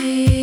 see